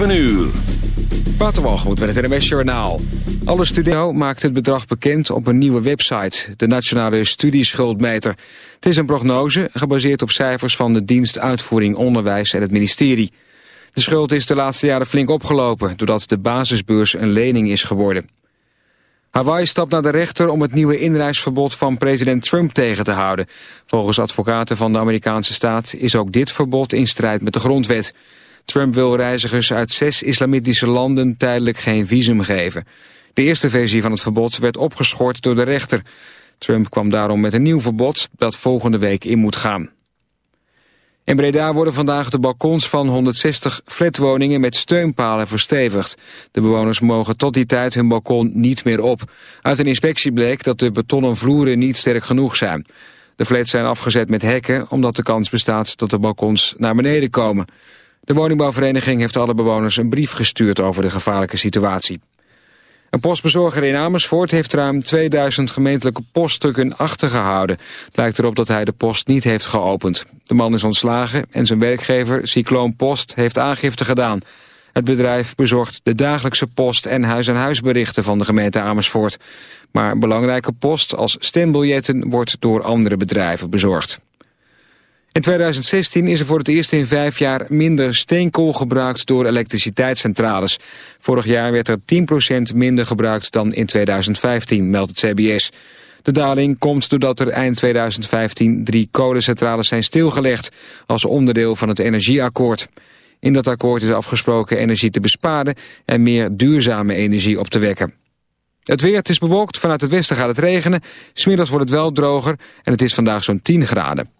7 uur. Waterwalgemoed met het NMS Journaal. Alle studenten maakt het bedrag bekend op een nieuwe website, de Nationale Studieschuldmeter. Het is een prognose, gebaseerd op cijfers van de dienst Uitvoering Onderwijs en het ministerie. De schuld is de laatste jaren flink opgelopen, doordat de basisbeurs een lening is geworden. Hawaii stapt naar de rechter om het nieuwe inreisverbod van president Trump tegen te houden. Volgens advocaten van de Amerikaanse staat is ook dit verbod in strijd met de grondwet. Trump wil reizigers uit zes islamitische landen tijdelijk geen visum geven. De eerste versie van het verbod werd opgeschort door de rechter. Trump kwam daarom met een nieuw verbod dat volgende week in moet gaan. In Breda worden vandaag de balkons van 160 flatwoningen met steunpalen verstevigd. De bewoners mogen tot die tijd hun balkon niet meer op. Uit een inspectie bleek dat de betonnen vloeren niet sterk genoeg zijn. De flats zijn afgezet met hekken omdat de kans bestaat dat de balkons naar beneden komen. De woningbouwvereniging heeft alle bewoners een brief gestuurd over de gevaarlijke situatie. Een postbezorger in Amersfoort heeft ruim 2000 gemeentelijke poststukken achtergehouden. Het lijkt erop dat hij de post niet heeft geopend. De man is ontslagen en zijn werkgever Cycloon Post heeft aangifte gedaan. Het bedrijf bezorgt de dagelijkse post- en huis-aan-huisberichten van de gemeente Amersfoort. Maar belangrijke post als stembiljetten wordt door andere bedrijven bezorgd. In 2016 is er voor het eerst in vijf jaar minder steenkool gebruikt door elektriciteitscentrales. Vorig jaar werd er 10% minder gebruikt dan in 2015, meldt het CBS. De daling komt doordat er eind 2015 drie kolencentrales zijn stilgelegd als onderdeel van het energieakkoord. In dat akkoord is afgesproken energie te besparen en meer duurzame energie op te wekken. Het weer, het is bewolkt, vanuit het westen gaat het regenen. Smiddags wordt het wel droger en het is vandaag zo'n 10 graden.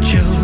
就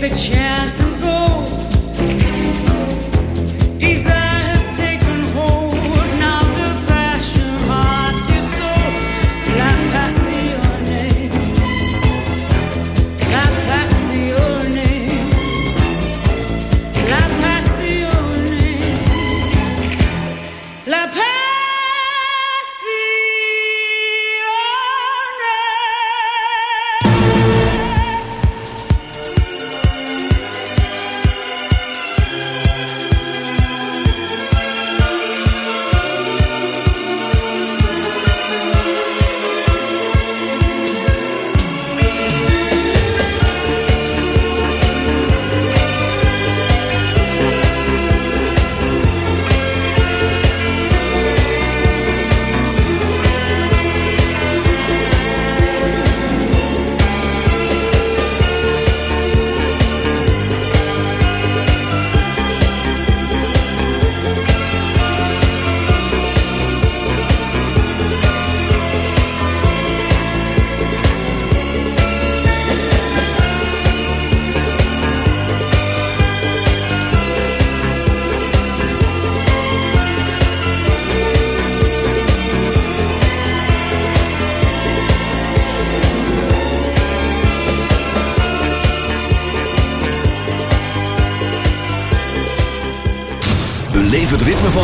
the chance and go.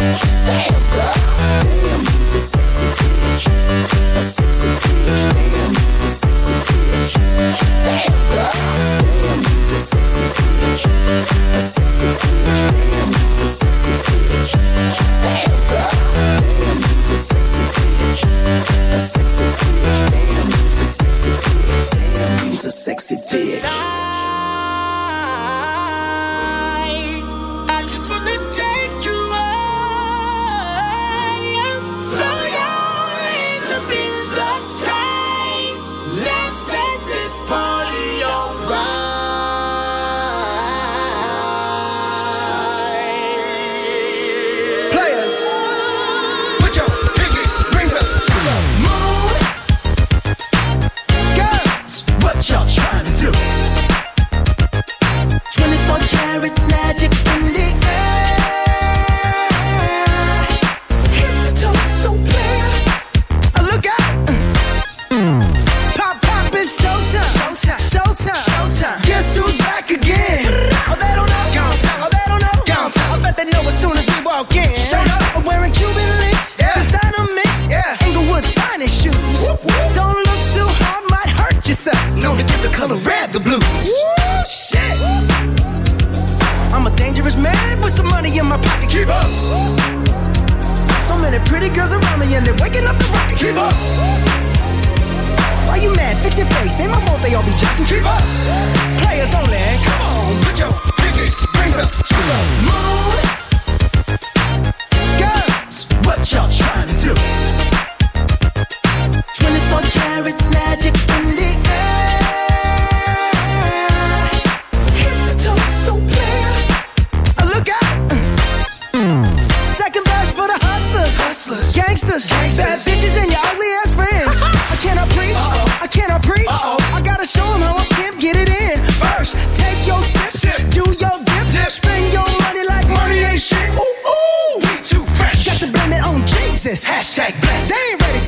Damn, girl.